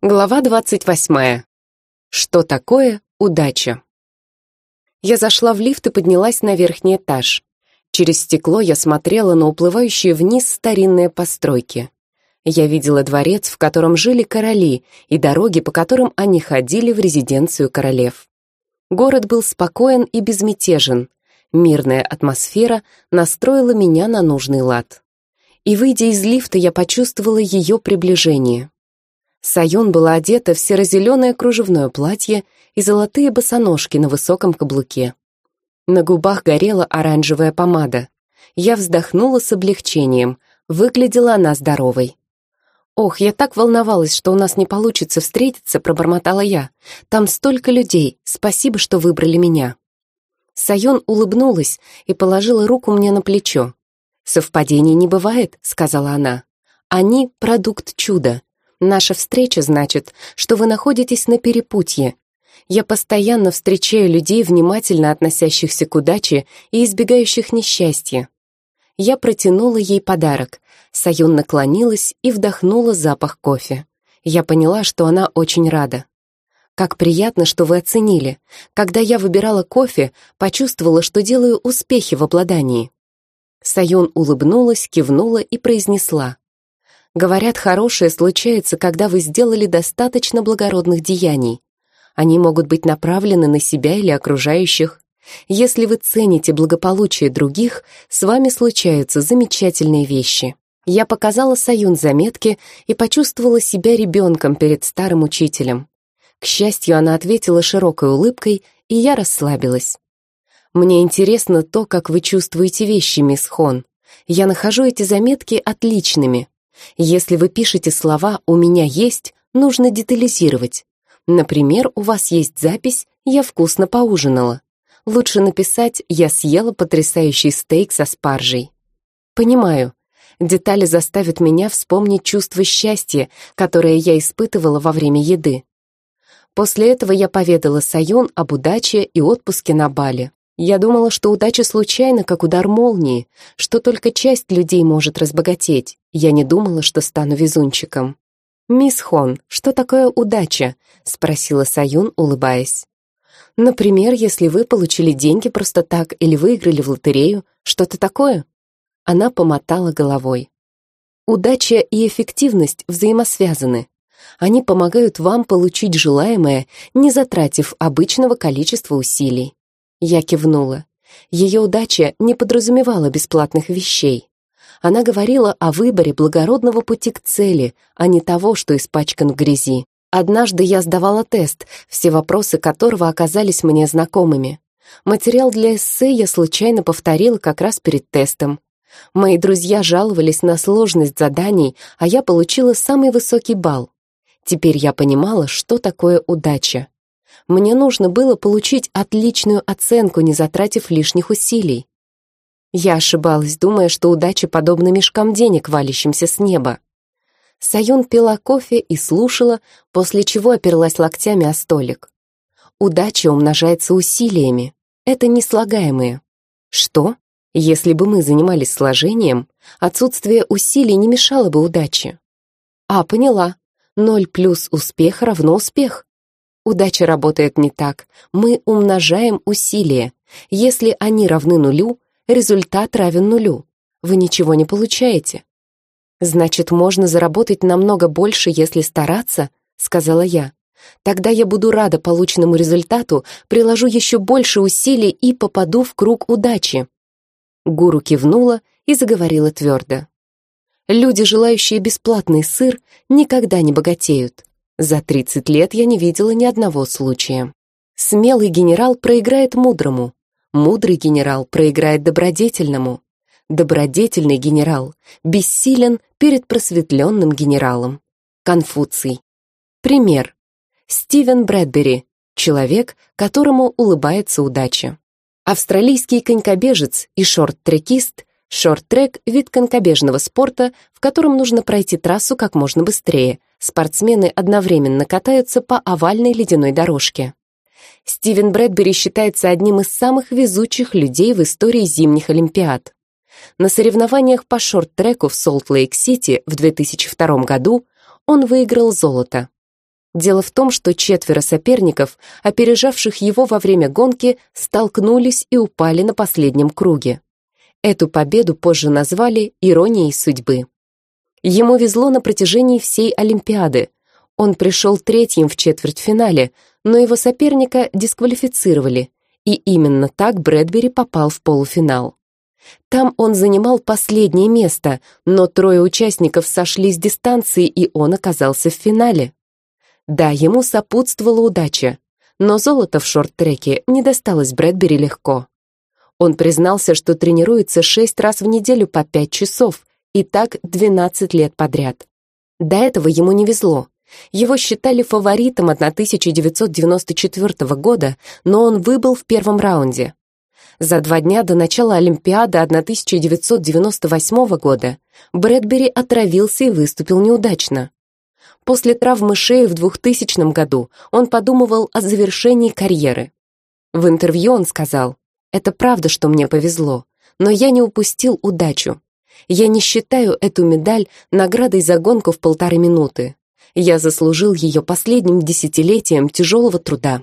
Глава 28. Что такое удача? Я зашла в лифт и поднялась на верхний этаж. Через стекло я смотрела на уплывающие вниз старинные постройки. Я видела дворец, в котором жили короли, и дороги, по которым они ходили в резиденцию королев. Город был спокоен и безмятежен. Мирная атмосфера настроила меня на нужный лад. И, выйдя из лифта, я почувствовала ее приближение. Саюн была одета в серо-зеленое кружевное платье и золотые босоножки на высоком каблуке. На губах горела оранжевая помада. Я вздохнула с облегчением. Выглядела она здоровой. «Ох, я так волновалась, что у нас не получится встретиться», — пробормотала я. «Там столько людей. Спасибо, что выбрали меня». Саюн улыбнулась и положила руку мне на плечо. «Совпадений не бывает», — сказала она. «Они — продукт чуда. Наша встреча значит, что вы находитесь на перепутье. Я постоянно встречаю людей, внимательно относящихся к удаче и избегающих несчастья. Я протянула ей подарок. Саюн наклонилась и вдохнула запах кофе. Я поняла, что она очень рада. Как приятно, что вы оценили. Когда я выбирала кофе, почувствовала, что делаю успехи в обладании. Саюн улыбнулась, кивнула и произнесла. Говорят, хорошее случается, когда вы сделали достаточно благородных деяний. Они могут быть направлены на себя или окружающих. Если вы цените благополучие других, с вами случаются замечательные вещи. Я показала Саюн заметки и почувствовала себя ребенком перед старым учителем. К счастью, она ответила широкой улыбкой, и я расслабилась. «Мне интересно то, как вы чувствуете вещи, мисс Хон. Я нахожу эти заметки отличными. Если вы пишете слова «у меня есть», нужно детализировать. Например, у вас есть запись «я вкусно поужинала». Лучше написать «я съела потрясающий стейк со спаржей». Понимаю. Детали заставят меня вспомнить чувство счастья, которое я испытывала во время еды. После этого я поведала Сайон об удаче и отпуске на Бали. Я думала, что удача случайна, как удар молнии, что только часть людей может разбогатеть. Я не думала, что стану везунчиком. «Мисс Хон, что такое удача?» — спросила Саюн, улыбаясь. «Например, если вы получили деньги просто так или выиграли в лотерею, что-то такое?» Она помотала головой. Удача и эффективность взаимосвязаны. Они помогают вам получить желаемое, не затратив обычного количества усилий. Я кивнула. Ее удача не подразумевала бесплатных вещей. Она говорила о выборе благородного пути к цели, а не того, что испачкан в грязи. Однажды я сдавала тест, все вопросы которого оказались мне знакомыми. Материал для эссе я случайно повторила как раз перед тестом. Мои друзья жаловались на сложность заданий, а я получила самый высокий балл. Теперь я понимала, что такое удача. Мне нужно было получить отличную оценку, не затратив лишних усилий. Я ошибалась, думая, что удача подобна мешкам денег, валящимся с неба. Саюн пила кофе и слушала, после чего оперлась локтями о столик. Удача умножается усилиями. Это неслагаемые. Что? Если бы мы занимались сложением, отсутствие усилий не мешало бы удаче. А, поняла. Ноль плюс успех равно успех. Удача работает не так. Мы умножаем усилия. Если они равны нулю, результат равен нулю. Вы ничего не получаете. «Значит, можно заработать намного больше, если стараться?» — сказала я. «Тогда я буду рада полученному результату, приложу еще больше усилий и попаду в круг удачи». Гуру кивнула и заговорила твердо. «Люди, желающие бесплатный сыр, никогда не богатеют. За 30 лет я не видела ни одного случая. Смелый генерал проиграет мудрому. Мудрый генерал проиграет добродетельному. Добродетельный генерал бессилен перед просветленным генералом. Конфуций. Пример. Стивен Брэдбери, человек, которому улыбается удача. Австралийский конькобежец и шорт-трекист Шорт-трек — вид конькобежного спорта, в котором нужно пройти трассу как можно быстрее. Спортсмены одновременно катаются по овальной ледяной дорожке. Стивен Брэдбери считается одним из самых везучих людей в истории зимних Олимпиад. На соревнованиях по шорт-треку в Солт-Лейк-Сити в 2002 году он выиграл золото. Дело в том, что четверо соперников, опережавших его во время гонки, столкнулись и упали на последнем круге. Эту победу позже назвали «иронией судьбы». Ему везло на протяжении всей Олимпиады. Он пришел третьим в четвертьфинале, но его соперника дисквалифицировали, и именно так Брэдбери попал в полуфинал. Там он занимал последнее место, но трое участников сошли с дистанции, и он оказался в финале. Да, ему сопутствовала удача, но золото в шорт-треке не досталось Брэдбери легко. Он признался, что тренируется шесть раз в неделю по пять часов, и так 12 лет подряд. До этого ему не везло. Его считали фаворитом от 1994 года, но он выбыл в первом раунде. За два дня до начала Олимпиады 1998 года Брэдбери отравился и выступил неудачно. После травмы шеи в 2000 году он подумывал о завершении карьеры. В интервью он сказал, «Это правда, что мне повезло, но я не упустил удачу. Я не считаю эту медаль наградой за гонку в полторы минуты. Я заслужил ее последним десятилетием тяжелого труда».